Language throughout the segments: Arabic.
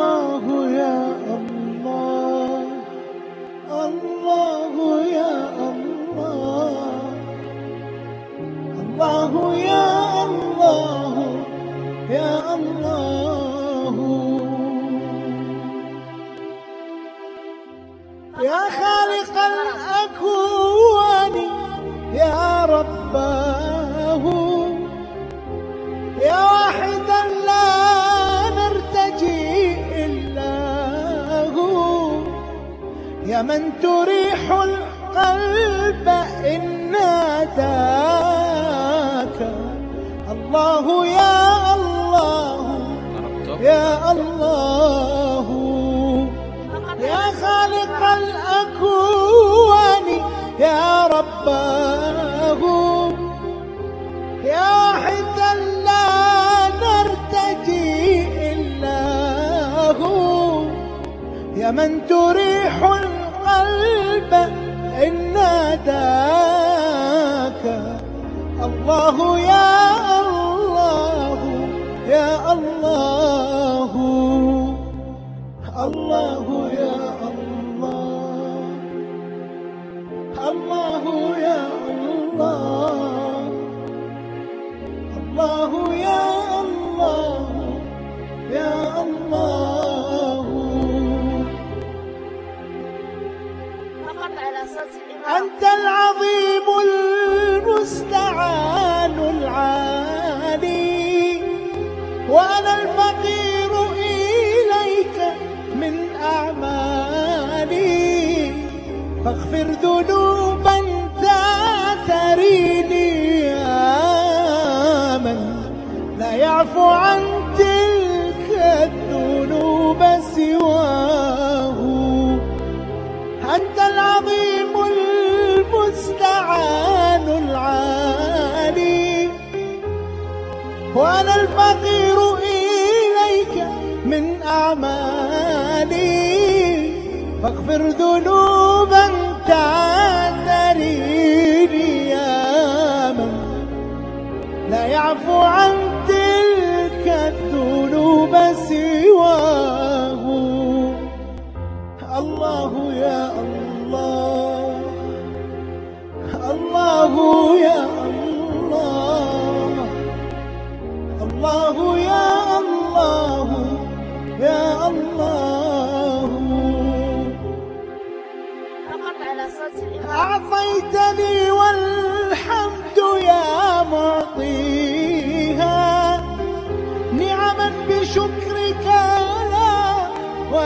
الله يا الله. الله يا الله. الله يا الله. يا الله. يا خالق الأكوان. يا رباه من تريح القلب إن ناداك. الله يا الله. يا الله. يا خالق الأكوان. يا رباه. يا واحدا لا نرتجي إلا هو. يا من تريح الله يا الله يا الله الله يا وأنا الفقير إليك من أعمالي. فاغفر ذنوبا تعتريني يا من لا يعفو عن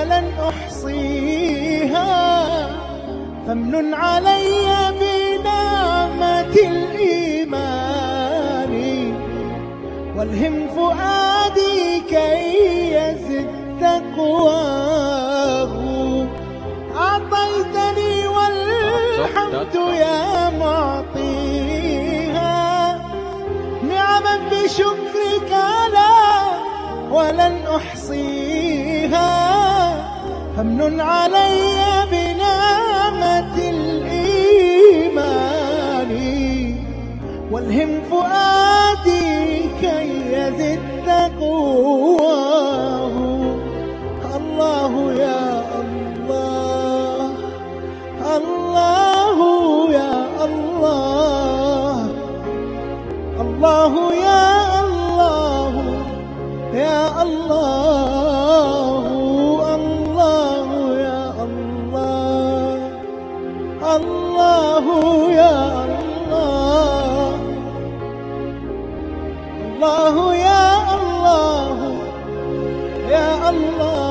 ولن أحصيها. فامنن علي بنعمة الإيمان. والهم فؤادي كي يزد تقواه. أعطيتني والحمد يا معطيها. نعما بشكرك لا ولن أحصيها. فامنن علي بنعمة الإيمان. والهم فؤادي كي يزد تقواه الله يا الله. الله يا الله. الله يا الله. يا الله. Allah